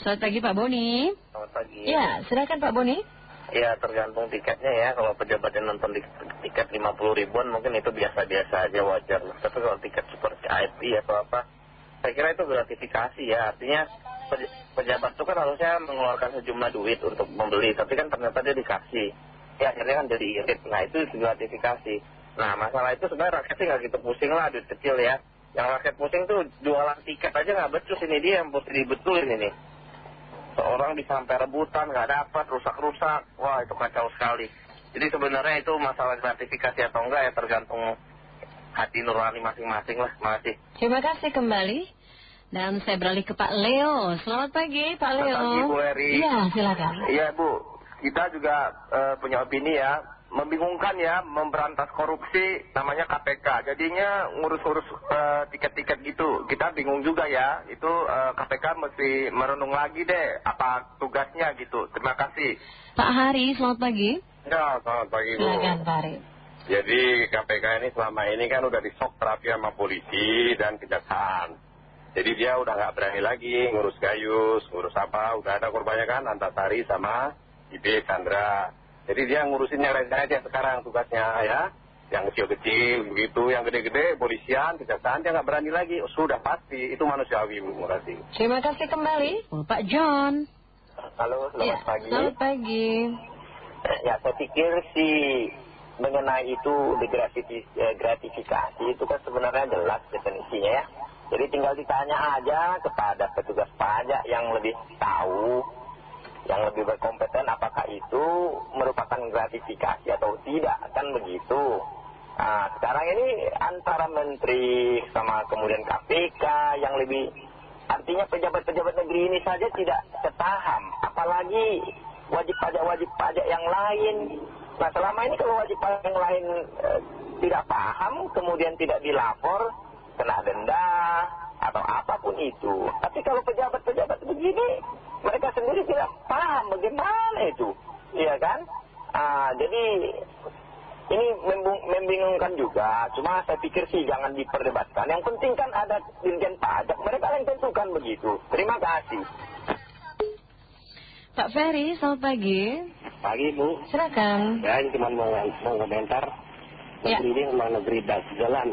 Selamat pagi Pak Boni. Selamat pagi. Ya, silakan Pak Boni. Ya tergantung tiketnya ya. Kalau pejabat yang nonton di, tiket 50 ribuan mungkin itu biasa-biasa aja wajar. Tapi kalau tiket seperti IP atau apa, saya kira itu gratifikasi ya. Artinya pej- pejabat itu kan harusnya mengeluarkan sejumlah duit untuk membeli. Tapi kan ternyata dia dikasih. Ya akhirnya kan jadi irit. Nah itu gratifikasi. Nah masalah itu sebenarnya rakyat sih nggak gitu pusing lah duit kecil ya. Yang rakyat pusing tuh jualan tiket aja nggak becus ini dia yang mesti dibetulin ini seorang bisa sampai rebutan, nggak dapat, rusak-rusak. Wah, itu kacau sekali. Jadi sebenarnya itu masalah gratifikasi atau enggak ya tergantung hati nurani masing-masing lah. Makasih. Terima kasih kembali. Dan saya beralih ke Pak Leo. Selamat pagi Pak Leo. Selamat pagi, Bu Eri. Iya, silakan. Iya Bu, kita juga eh, punya opini ya, membingungkan ya memberantas korupsi namanya KPK. Jadinya ngurus-ngurus eh, tiket-tiket gitu, kita bingung juga ya. Itu eh, KPK mesti merenung lagi deh apa tugasnya gitu. Terima kasih. Pak Hari, selamat pagi. Ya, selamat pagi Bu. Silakan Pak Hari. Jadi KPK ini selama ini kan udah disok terapi sama polisi dan kejaksaan. Jadi dia udah nggak berani lagi ngurus gayus, ngurus apa, udah ada korbannya kan Antasari sama IB Chandra. Jadi dia ngurusin yang lain aja sekarang tugasnya ya. Yang kecil-kecil begitu, yang gede-gede polisian, kejaksaan dia nggak berani lagi. Sudah pasti, itu manusiawi Bu, terima kasih. Terima kasih kembali. Oh, Pak John. Halo, selamat Ya, pagi. Selamat pagi. Ya, saya pikir sih mengenai itu eh, gratifikasi itu kan sebenarnya jelas definisinya ya. Jadi tinggal ditanya aja kepada petugas pajak yang lebih tahu, yang lebih berkompeten apakah itu merupakan gratifikasi atau tidak, kan begitu. Nah, sekarang ini antara menteri sama kemudian KPK yang lebih artinya pejabat-pejabat negeri ini saja tidak sepaham, apalagi wajib pajak-wajib pajak yang lain. Nah, selama ini kalau wajib pajak yang lain eh, tidak paham, kemudian tidak dilapor, kena denda atau apa pun itu. Tapi kalau pejabat-pejabat begini, mereka sendiri tidak paham bagaimana itu, iya kan? Ah, jadi ini membung- membingungkan juga. Cuma saya pikir sih jangan diperdebatkan. Yang penting kan ada dirjen pajak. Mereka yang tentukan begitu. Terima kasih. Pak Ferry, selamat pagi. Pagi Bu. Silakan. Ya ini cuma mau, mau komentar. Ya. Negeri ini memang negeri das jalan.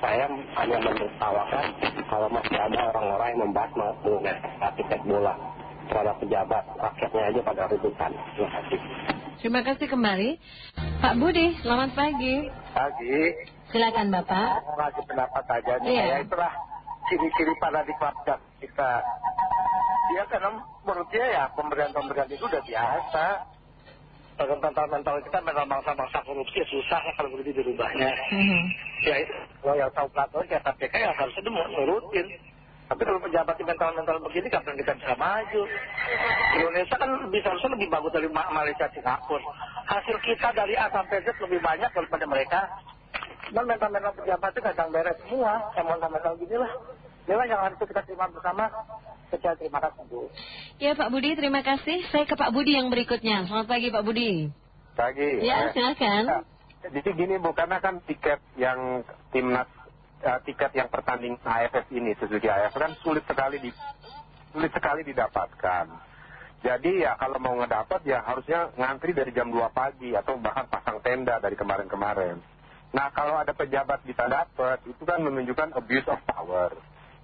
Saya hanya menertawakan kalau masih ada orang-orang yang membahas mengenai tiket bola terhadap pejabat rakyatnya aja pada rebutan. Terima kasih. Terima kasih kembali. Pak Budi, selamat pagi. Pagi, Silakan Bapak. mau ngasih pendapat aja nih. Iya. Ya itulah ciri-ciri paradigma kita. Dia karena menurut dia ya pemberian-pemberian itu udah biasa. Mental-mental kita memang bangsa-bangsa korupsi ya susah ya kalau begitu dirubahnya. Mhm. Ya itu, kalau yang tahu peraturan ya KPK ya harusnya dia mau nurutin. Tapi kalau pejabat di mental-mental begini kapan kita bisa maju? Indonesia kan bisa harusnya lebih bagus dari Ma- Malaysia Singapura. Hasil kita dari A sampai Z lebih banyak daripada mereka. Cuman mental-mental pejabat itu kadang beres semua. Yang mental-mental gini lah. Inilah yang harus kita terima bersama. Sekian terima kasih Bu. Ya Pak Budi, terima kasih. Saya ke Pak Budi yang berikutnya. Selamat pagi Pak Budi. Pagi. Ya, silakan. Jadi gini Bu, karena kan tiket yang timnas, tiket yang pertandingan AFF ini, Suzuki AFF kan sulit sekali di, sulit sekali didapatkan. Jadi ya kalau mau ngedapat ya harusnya ngantri dari jam 2 pagi atau bahkan pasang tenda dari kemarin-kemarin. Nah kalau ada pejabat bisa dapat, itu kan menunjukkan abuse of power.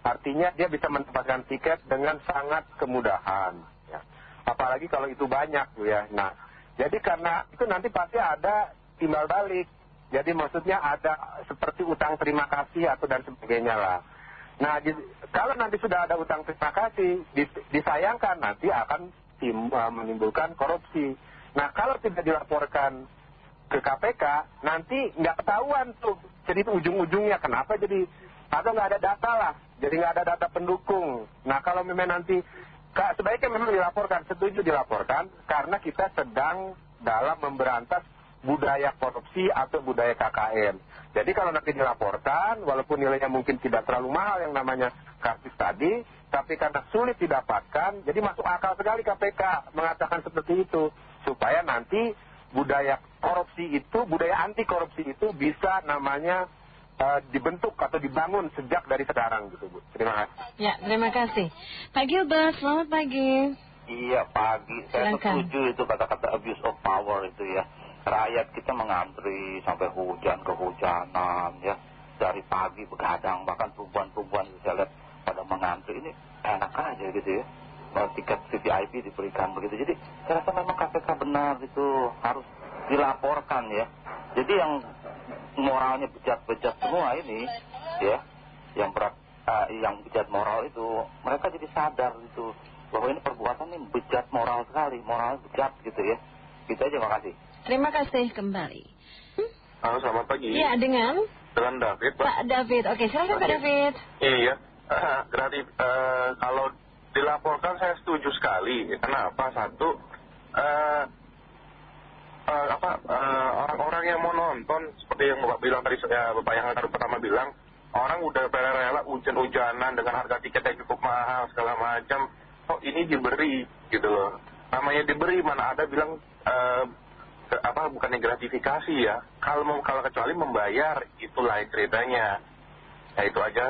Artinya dia bisa mendapatkan tiket dengan sangat kemudahan. Ya. Apalagi kalau itu banyak ya. Nah, jadi karena itu nanti pasti ada timbal balik. Jadi maksudnya ada seperti utang terima kasih atau dan sebagainya lah. Nah, kalau nanti sudah ada utang terima kasih, dis- disayangkan nanti akan tim, eh, menimbulkan korupsi. Nah, kalau tidak dilaporkan ke KPK, nanti nggak ketahuan tuh. Jadi ujung-ujungnya kenapa jadi atau nggak ada data lah. Jadi nggak ada data pendukung. Nah, kalau memang nanti sebaiknya memang dilaporkan, setuju dilaporkan karena kita sedang dalam memberantas budaya korupsi atau budaya KKN. Jadi kalau nanti dilaporkan, walaupun nilainya mungkin tidak terlalu mahal yang namanya kartis tadi, tapi karena sulit didapatkan, jadi masuk akal sekali KPK mengatakan seperti itu. Supaya nanti budaya korupsi itu, budaya anti korupsi itu bisa namanya eh, dibentuk atau dibangun sejak dari sekarang gitu Bu. Terima kasih. Ya, terima kasih. Pak Gilbert, selamat pagi. Iya pagi, saya Silakan. setuju itu kata-kata abuse of power itu ya. Rakyat kita mengantri sampai hujan kehujanan ya. Dari pagi begadang, bahkan perempuan-perempuan saya lihat pada mengantri. Ini enak aja gitu ya. Tiket VVIP diberikan begitu. Jadi saya rasa memang KPK benar itu harus dilaporkan ya. Jadi yang moralnya bejat-bejat semua ini ya. Yang berat, eh, yang bejat moral itu mereka jadi sadar gitu bahwa ini perbuatan ini bejat moral sekali, moral bejat gitu ya. Gitu aja, makasih. Terima kasih kembali. Halo, selamat pagi. Iya, dengan Dengan David, Pak. Pak David. Oke, silakan Pak. David. Iya, gratis. eh, kalau dilaporkan saya setuju sekali. Kenapa? Satu, eh, eh, apa orang-orang yang mau nonton seperti yang bapak bilang tadi, ya, bapak yang tadi pertama bilang, orang udah rela-rela hujan-hujanan dengan harga tiket yang cukup mahal segala macam. Oh ini diberi gitu loh. Namanya diberi mana ada bilang apa bukannya gratifikasi ya. Kalau mau kalau kecuali membayar itu lain ceritanya. Ya itu aja.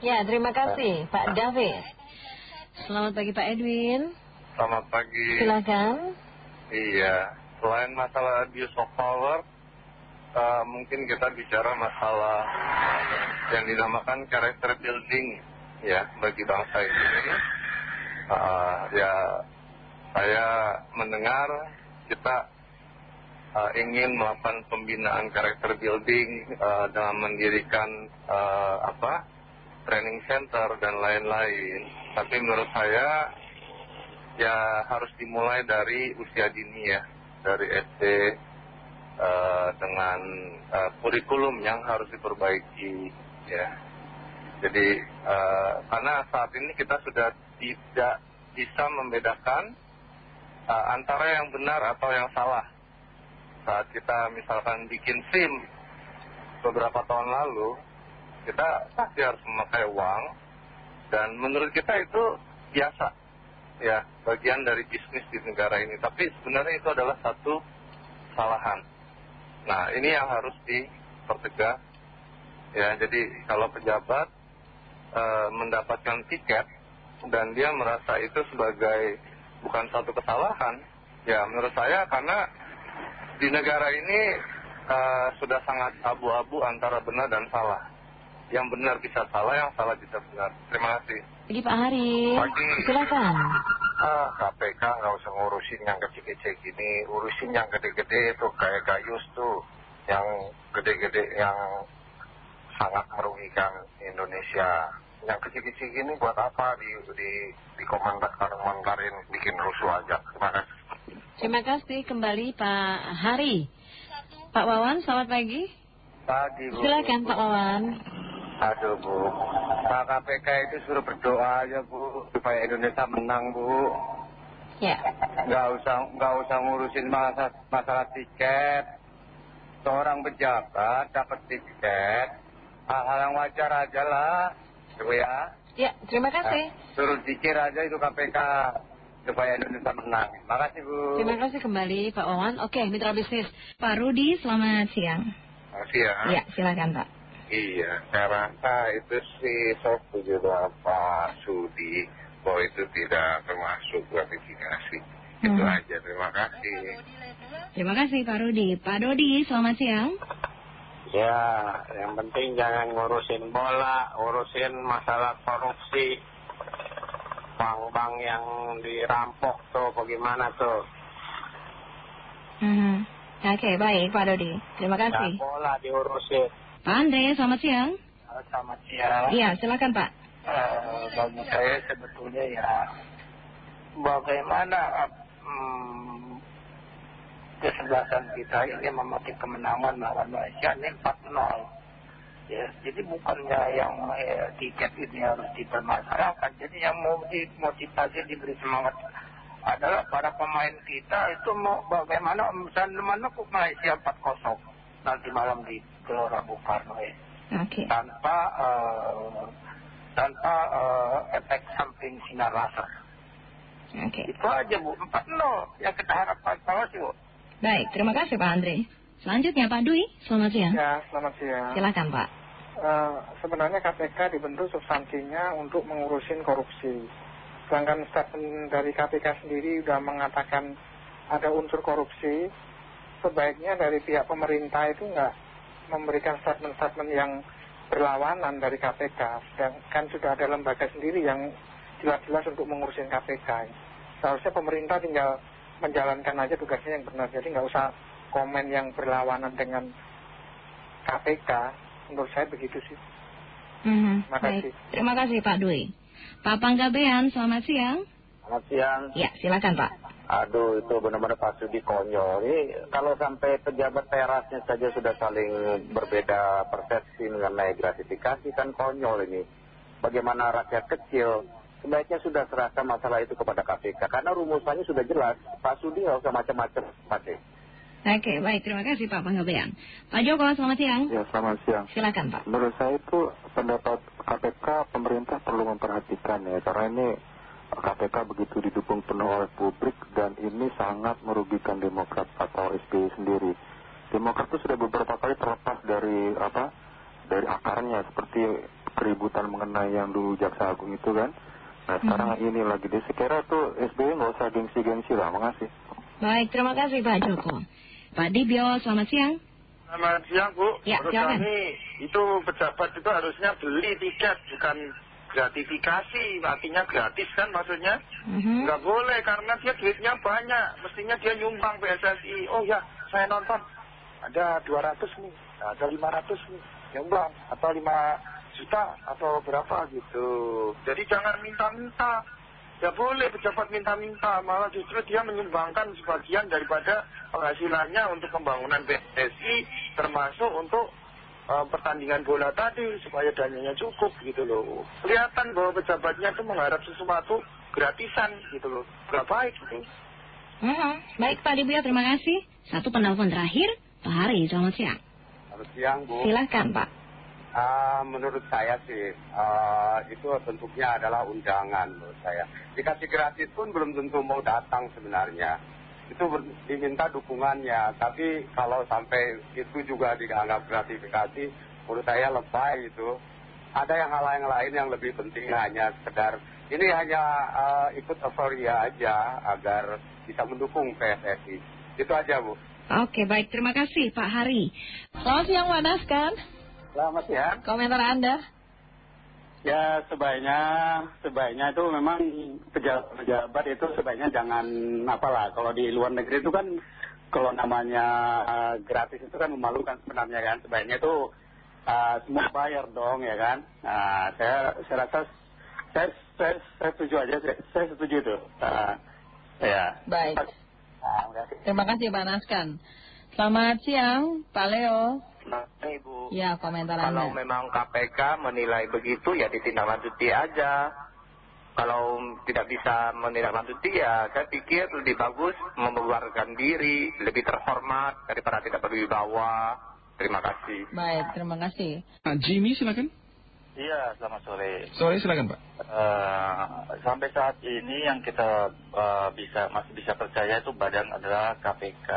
Ya, terima kasih Pak David. Selamat pagi Pak Edwin. Selamat pagi. Silakan. Iya, selain masalah abuse of power, eh, mungkin kita bicara masalah yang dinamakan character building ya bagi bangsa ini. Eh, ya, saya mendengar kita eh, ingin melakukan pembinaan character building eh, dengan mendirikan apa training center dan lain-lain. Tapi menurut saya ya harus dimulai dari usia dini ya, dari SD dengan kurikulum yang harus diperbaiki ya. Jadi karena saat ini kita sudah tidak bisa membedakan antara yang benar atau yang salah. Saat kita misalkan bikin SIM beberapa tahun lalu, kita pasti harus memakai uang dan menurut kita itu biasa ya bagian dari bisnis di negara ini. Tapi sebenarnya itu adalah satu kesalahan. Nah ini yang harus dipertegas ya. Jadi kalau pejabat eh, mendapatkan tiket dan dia merasa itu sebagai bukan satu kesalahan ya menurut saya karena di negara ini eh, sudah sangat abu-abu antara benar dan salah yang benar bisa salah, yang salah bisa benar. Terima kasih. Pagi Pak Hari. Pagi. Silakan. Ah, KPK nggak usah ngurusin yang kecil-kecil gini, urusin yang gede-gede itu kayak Gayus tuh, yang gede-gede yang sangat merugikan Indonesia. Yang kecil-kecil gini buat apa di di di komentarin bikin rusuh aja. Terima kasih. Terima kasih kembali Pak Hari. Pak Wawan, selamat pagi. Pagi Bu. Silakan Pak Wawan. Aduh Bu, Pak KPK itu suruh berdoa aja Bu, supaya Indonesia menang Bu. Ya. Nggak usah, nggak usah ngurusin masalah, masalah tiket. Seorang pejabat dapat tiket, hal-hal yang wajar aja lah. Bu ya. Ya, terima kasih. Suruh dikir aja itu KPK, supaya Indonesia menang. Makasih Bu. Terima kasih kembali Pak Wawan. Oke, mitra bisnis. Pak Rudi, selamat siang. Makasih ya. Ya, silakan Pak. Iya, saya rasa itu sih saya setuju dengan Pak Sudi bahwa itu tidak termasuk gratifikasi. Itu Hmm. aja, terima kasih. Terima kasih Pak Rudi. Pak Dodi, selamat siang. Ya, yang penting jangan ngurusin bola, urusin masalah korupsi. Bank-bank yang dirampok tuh bagaimana tuh. Mhm. Oke, baik Pak Dodi. Terima Ya, kasih. bola diurusin. Pak Andre, selamat siang. Selamat siang. Iya, silakan Pak. Eh, bagi saya sebetulnya ya bagaimana hmm, kesebelasan kita ini memakai kemenangan melawan Malaysia ini 4-0 ya jadi bukannya yang eh, tiket ini harus dipermasalahkan jadi yang mau dimotivasi diberi semangat adalah para pemain kita itu mau bagaimana misalnya menekuk Malaysia 4-0 nanti malam di Gelora Bung Karno ya Oke. tanpa eh, tanpa eh, efek samping sinar laser. Oke. Itu aja Bu, 4-0 yang kita harapkan. Terima kasih Bu. Baik, terima kasih Pak Andre. Selanjutnya Pak Dwi, selamat siang. Ya, selamat siang. Silakan Pak. Eh, sebenarnya KPK dibentuk substansinya untuk mengurusin korupsi. Sedangkan statement dari KPK sendiri sudah mengatakan ada unsur korupsi, sebaiknya dari pihak pemerintah itu nggak memberikan statement-statement yang berlawanan dari KPK. Sedangkan sudah ada lembaga sendiri yang jelas-jelas untuk mengurusin KPK. Seharusnya pemerintah tinggal menjalankan aja tugasnya yang benar. Jadi nggak usah komen yang berlawanan dengan KPK. Menurut saya begitu sih. Mhm, Terima kasih. baik. Terima kasih Pak Dwi. Pak Panggabean, selamat siang. Selamat siang. Ya, silakan Pak. Aduh, itu benar-benar Pak Sudi konyol. Ini kalau sampai pejabat terasnya saja sudah saling berbeda persepsi mengenai gratifikasi, kan konyol ini. Bagaimana rakyat kecil, sebaiknya sudah serahkan masalah itu kepada KPK. Karena rumusannya sudah jelas. Pak Sudi nggak usah macam-macam. Pak Sudi. Oke, baik. Terima kasih Pak Panggabean. Pak Joko, selamat siang. Ya, selamat siang. Silakan Pak. Menurut saya itu pendapat KPK pemerintah perlu memperhatikan ya karena ini KPK begitu didukung penuh oleh publik dan ini sangat merugikan Demokrat atau SBY sendiri. Demokrat itu sudah beberapa kali terlepas dari apa dari akarnya seperti keributan mengenai yang dulu Jaksa Agung itu kan. Nah sekarang ini lagi di sekira tuh SBY nggak usah gengsi-gengsi lah. Makasih. Baik, terima kasih Pak Joko. Pak Dibio, selamat siang. Selamat siang Bu. Ya, Menurut silakan. kami itu pejabat itu harusnya beli tiket bukan gratifikasi. Artinya gratis kan maksudnya. Mhm. Nggak boleh karena dia duitnya banyak. Mestinya dia nyumbang PSSI. Oh ya saya nonton ada 200 nih, ada 500 nih. Nyumbang atau 5 juta atau berapa gitu. Jadi jangan minta-minta. Ya boleh pejabat minta-minta, malah justru dia menyumbangkan sebagian daripada penghasilannya untuk pembangunan PSSI, termasuk untuk eh, pertandingan bola tadi supaya dananya cukup gitu loh. Kelihatan bahwa pejabatnya itu mengharap sesuatu gratisan gitu loh. Gak baik gitu. Mhm. Baik Pak Dibio, terima kasih. Satu penelpon terakhir, Pak Hari, selamat siang. Selamat siang Bu. Silakan Pak. Ah, menurut saya sih ah, itu bentuknya adalah undangan menurut saya. Dikasih gratis pun belum tentu mau datang sebenarnya. Itu diminta dukungannya. Tapi kalau sampai itu juga dianggap gratifikasi, menurut saya lebay itu. Ada yang hal yang lain yang lebih penting hanya sekedar ini hanya ah, ikut euforia aja agar bisa mendukung PSSI. Itu aja Bu. Oke, baik. Terima kasih Pak Hari. Selamat siang, Pak Naskan. Selamat ya. Komentar Anda? Ya sebaiknya sebaiknya itu memang pejabat-pejabat itu sebaiknya jangan apalah kalau di luar negeri itu kan kalau namanya eh, gratis itu kan memalukan sebenarnya kan sebaiknya itu eh, semua bayar dong ya kan nah saya saya rasa saya saya, saya setuju aja saya, saya setuju itu Eh, ya Baik. Nah, terima kasih. Terima kasih Pak Naskan. Selamat siang, Pak Leo. Nah, Ibu. Ya, komentar Kalau Anda. memang KPK menilai begitu ya ditindaklanjuti aja. Kalau tidak bisa menindaklanjuti ya saya pikir lebih bagus membubarkan diri, lebih terhormat daripada tidak berwibawa. Terima kasih. Baik, terima kasih. Pak Jimmy silakan. Iya, selamat sore. Sore silakan Pak. Eh, sampai saat ini yang kita eh, bisa masih bisa percaya itu badan adalah KPK.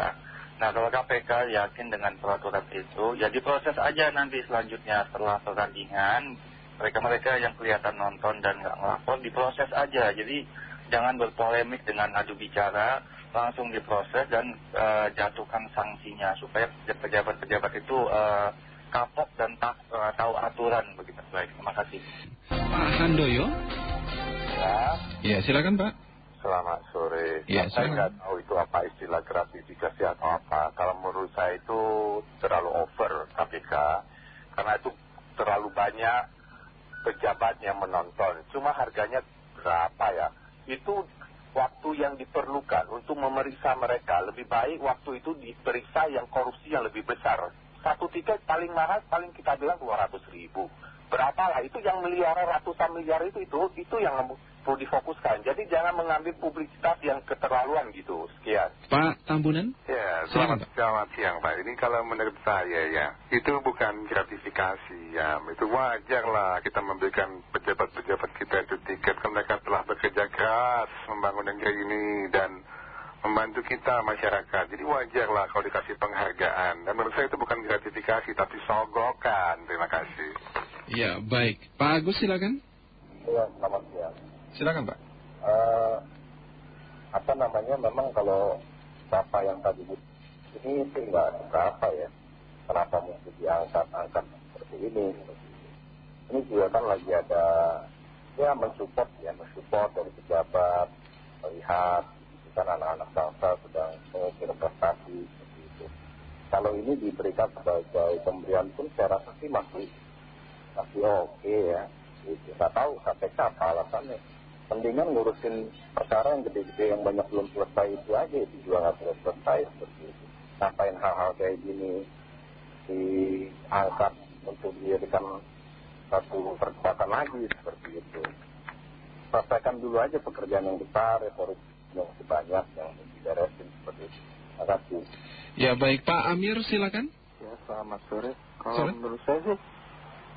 Nah kalau KPK yakin dengan peraturan itu, ya diproses aja nanti selanjutnya setelah pertandingan mereka-mereka yang kelihatan nonton dan nggak ngelapor diproses aja. Jadi jangan berpolemik dengan adu bicara, langsung diproses dan eh, jatuhkan sanksinya supaya pejabat-pejabat itu eh, kapok dan tak, eh, tahu aturan begitu. Baik, terima kasih. Pak Handoyo. Ya, Ya silakan Pak. selamat sore. Ya, saya nggak tahu apa istilah gratifikasi atau apa. Kalau menurut saya itu terlalu over KPK. Karena itu terlalu banyak pejabat yang menonton. Cuma harganya berapa ya? Itu waktu yang diperlukan untuk memeriksa mereka. Lebih baik waktu itu diperiksa yang korupsi yang lebih besar. Satu tiket paling mahal paling kita bilang 200 ribu. Berapa lah itu yang miliaran ratusan miliar itu itu itu yang perlu difokuskan. Jadi jangan mengambil publisitas yang keterlaluan gitu. Sekian. Pak Tambunan. Ya, selamat, selamat siang Pak. Ini kalau menurut saya ya, itu bukan gratifikasi ya. Itu wajar lah kita memberikan pejabat-pejabat kita itu tiket. Karena mereka telah bekerja keras membangun negeri ini dan membantu kita masyarakat. Jadi wajar lah kalau dikasih penghargaan. Dan menurut saya itu bukan gratifikasi tapi sogokan. Terima kasih. Ya, baik. Pak Agus silakan. Ya, selamat siang. Silakan Pak. Eh, apa namanya, memang kalau Bapak yang tadi ini sih nggak suka apa ya. Kenapa mesti diangkat-angkat seperti ini. Ini juga kan lagi ada, ya mensupport ya, mensupport dari pejabat, melihat kan anak-anak bangsa sedang mengukir prestasi seperti itu. Kalau ini diberikan sebagai pemberian pun saya rasa sih masih masih oke ya. Gitu. Nggak tahu KPK apa alasannya. Mendingan ngurusin perkara yang gede-gede yang banyak belum selesai itu aja itu juga nggak selesai selesai seperti itu. Ngapain hal-hal kayak gini diangkat untuk dijadikan satu perdebatan lagi seperti itu. Selesaikan dulu aja pekerjaan yang besar, ya, korupsi yang sebanyak yang diberesin seperti itu. Terima kasih. Ya, baik. Pak Amir silakan. Ya, selamat sore. Kalau Sore. menurut saya sih,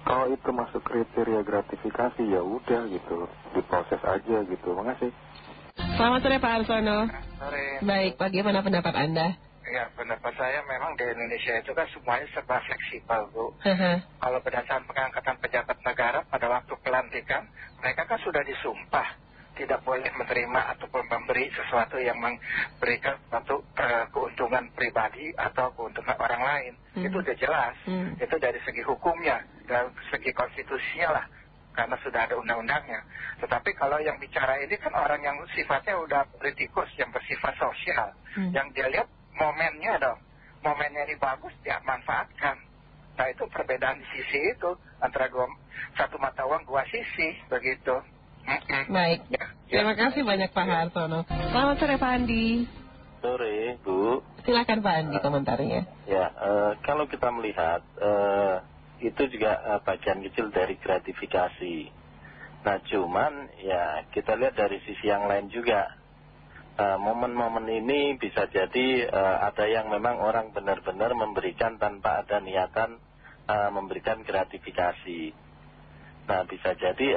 kalau itu masuk kriteria gratifikasi ya udah gitu, diproses aja gitu. Makasih. Selamat sore Pak Arsono. Sore. Baik, bagaimana pendapat Anda? Ya, pendapat saya memang di Indonesia itu kan semuanya serba fleksibel, Bu. Kalau berdasarkan pengangkatan pejabat negara pada waktu pelantikan, mereka kan sudah disumpah tidak boleh menerima ataupun memberi sesuatu yang memberikan suatu eh, keuntungan pribadi atau keuntungan orang lain. Hmm. Itu udah jelas. Hmm. Itu dari segi hukumnya, dari segi konstitusinya lah. Karena sudah ada undang-undangnya. Tetapi kalau yang bicara ini kan orang yang sifatnya udah politikus, yang bersifat sosial. Hmm. Yang dia lihat momennya dong. Momennya ini bagus, dia manfaatkan. Nah itu perbedaan di sisi itu. Antara dua, satu mata uang dua sisi, begitu. Baik. Ya, ya. Terima kasih banyak Pak Harsono. Selamat sore Pak Andi. Sore, Bu. Silakan Pak Andi komentarnya. Ya, eh, kalau kita melihat, eh, itu juga eh, bagian kecil dari gratifikasi. Nah, cuman ya kita lihat dari sisi yang lain juga. Eh, Momen-momen ini bisa jadi eh, ada yang memang orang benar-benar memberikan tanpa ada niatan memberikan gratifikasi. Nah, bisa jadi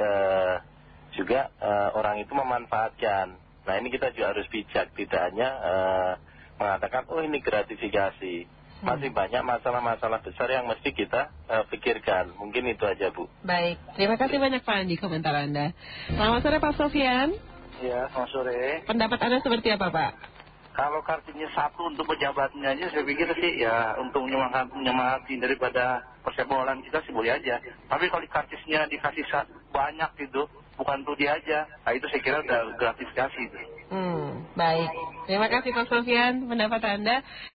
juga orang itu memanfaatkan. Nah, ini kita juga harus bijak, tidak hanya mengatakan, oh ini gratifikasi. Masih banyak masalah-masalah besar yang mesti kita eh, pikirkan. Mungkin itu aja, Bu. Baik, terima kasih banyak Pak Andi komentar Anda. Selamat sore Pak Sofian. Ya, selamat sore. Pendapat Anda seperti apa Pak? Kalau kartunya satu untuk pejabatnya aja, saya pikir sih ya untuk menyemangati, menyemangati daripada persebolan kita sih boleh aja. Tapi kalau kartisnya dikasih banyak gitu, bukan tuh dia aja, nah itu saya kira udah gratifikasi itu. Hmm, baik. Terima kasih Pak Sofian pendapat Anda.